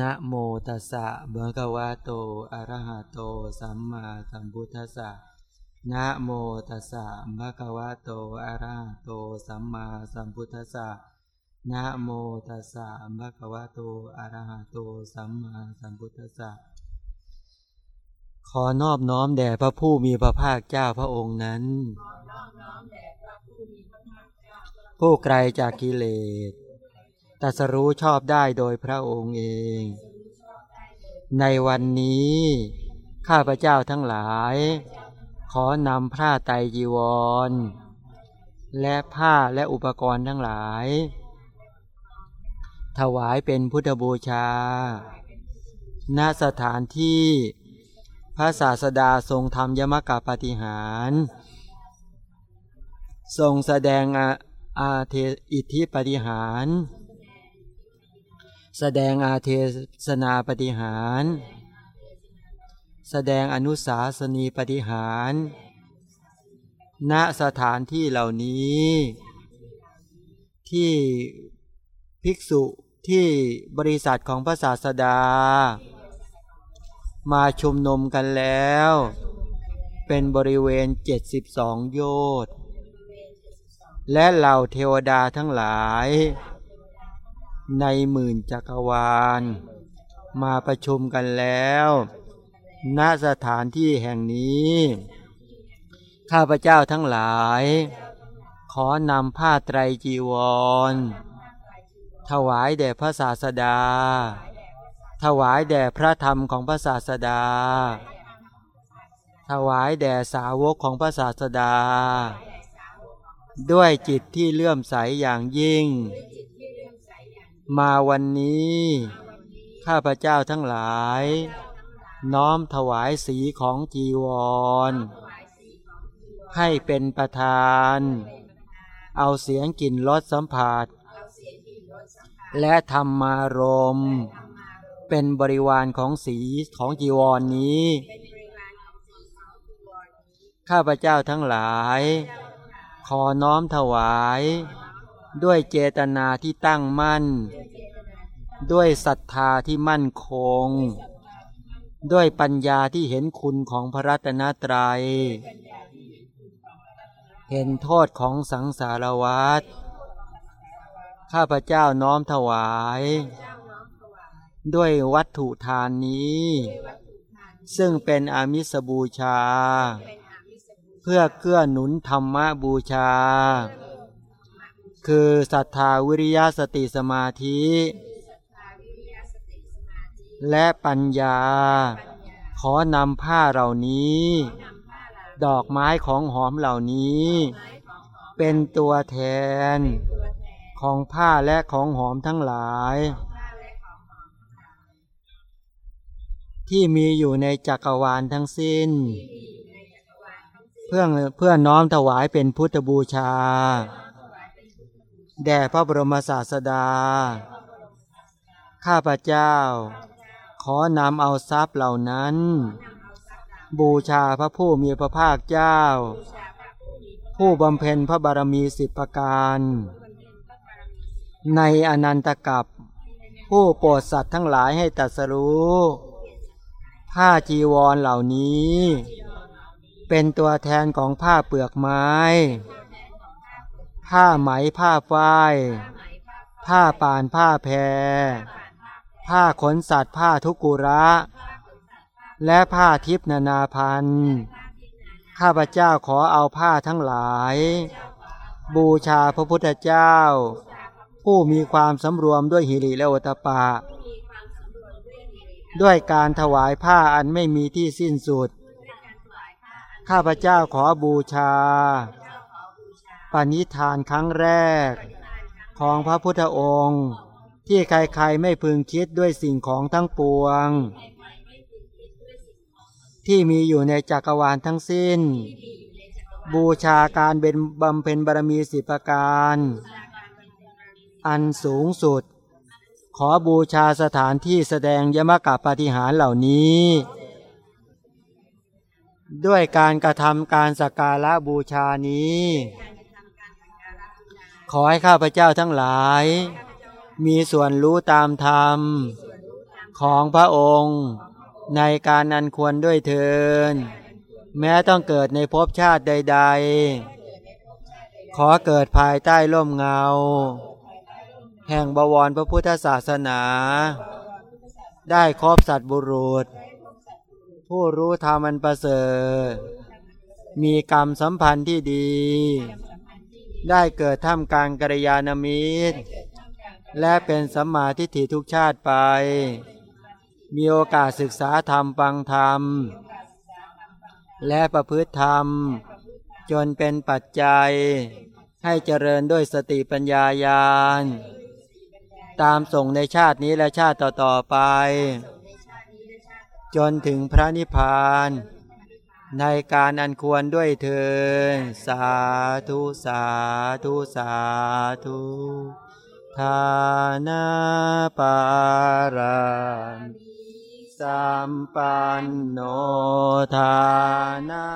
นะโมตัสสะเบกวาโตอะระหะโต สัมมาสัมพุทธัสสะนะโมตัสสะเบกวาโตอะระหะโต สัมมาสัมพุทธัสสะนะโมตัสสะเบกวาโตอะระหะโต สัมมาสัมพุทธัสสะ ขอนอบน้อมแด่พระผู้มีพระภาคเจ้าพระองค์นั้น ผู้ไกลจากกิเลส ตัสรู้ชอบได้โดยพระองค์เอง ในวันนี้ ข้าพเจ้าทั้งหลาย ขอนำผ้าไตจีวร และผ้าและอุปกรณ์ทั้งหลาย ถวายเป็นพุทธบูชา ณสถานที่พระศาสดาทรงทำยมกะปฏิหาร ทรงแสดงอาเทอิทธิปฏิหาร แสดงอาเทศนาปฏิหาร แสดงอนุสาสนีปฏิหาร ณสถานที่เหล่านี้ ที่ภิกษุที่บริษัทของพระศาสดา มาชุมนุมกันแล้ว เป็นบริเวณ 72 โยชน์และเหล่าเทวดาทั้งหลาย ในหมื่นจักรวาล มาประชุมกันแล้ว ณสถานที่แห่งนี้ ข้าพเจ้าทั้งหลาย ขอนำผ้าไตรจีวร ถวายแด่พระศาสดา ถวายแด่พระธรรมของพระศาสดา ถวายแด่สาวกของพระศาสดา ด้วยจิตที่เลื่อมใสอย่างยิ่ง มาวันนี้ ข้าพเจ้าทั้งหลาย น้อมถวายสีของจีวร ให้เป็นประธาน เอาเสียงกลิ่นรสสัมผัส และธรรมารม เป็นบริวารของสีของจีวรนนี้ ข้าพเจ้าทั้งหลาย ขอน้อมถวาย ด้วยเจตนาที่ตั้งมั่น ด้วยศรัทธาที่มั่นคง ด้วยปัญญาที่เห็นคุณของพระรัตนตรยัย เห็นโทษของสังสารวัฏข้าพเจ้าน้อมถวาย ด้วยวัตถุทานนี้ ซึ่งเป็นอามิสบูชา เพื่อเกื้อหนุนธรรมบูชา คือศรัทธาวิริยะสติสมาธิ และปัญญา ขอนำผ้าเหล่านี้ ดอกไม้ของหอมเหล่านี้ เป็นตัวแทน ของผ้าและของหอมทั้งหลาย ที่มีอยู่ในจักรวาลทั้งสิ้น เพื่อเพื่อน้อมถวายเป็นพุทธบูชา แด่พระบรมศาสดา ข้าพเจ้า ขอนำเอาทรัพย์เหล่านั้น บูชาพระผู้มีพระภาคเจ้า ผู้บำเพ็ญพระบารมีสิบประการ ในอนันตกับผู้โปรดสัตว์ทั้งหลายให้ตัดสรู้ ผ้าจีวรเหล่านี้ เป็นตัวแทนของผ้าเปลือกไม้ ผ้าไหมผ้าฝ้าย ผ้าป่านผ้าแพร ผ้าขนสัตว์ผ้าทุกุระ และผ้าทิพนานาพันธ์ข้าพเจ้าขอเอาผ้าทั้งหลาย บูชาพระพุทธเจ้า ผู้มีความสำรวมด้วยหิริและโอตปะ ด้วยการถวายผ้าอันไม่มีที่สิ้นสุด ข้าพเจ้าขอบูชา ณิธานครั้งแรก ของพระพุทธองค์ ที่ใครๆไม่พึงคิดด้วยสิ่งของทั้งปวง ที่มีอยู่ในจักรวาลทั้งสิ้น บูชาการเป็นบำเพ็ญบารมีสิประการ อันสูงสุด ขอบูชาสถานที่แสดงยมกะปฏิหารเหล่านี้ด้วยการกระทำการสักการะบูชานี้ ขอให้ข้าพเจ้าทั้งหลาย มีส่วนรู้ตามธรรม ของพระองค์ ในการอันควรด้วยเทิน แม้ต้องเกิดในภพชาติใด ๆ ขอเกิดภายใต้ร่มเงา แห่งบวรพระพุทธศาสนา ได้ครอบสัตว์บุรุษ ผู้รู้ธรรมันประเสริฐ มีกรรมสัมพันธ์ที่ดี ได้เกิดท่ามกลางกัลยาณมิตร และเป็นสัมมาทิฏฐิทุกชาติไป มีโอกาสศึกษาธรรมฟังธรรม และประพฤติธรรม จนเป็นปัจจัย ให้เจริญด้วยสติปัญญาญาณ ตามส่งในชาตินี้และชาติต่อๆไป จนถึงพระนิพพาน ในการอันควรด้วยเถินสาธุสาธุสาธุทานาปารันสัมปันโนทานา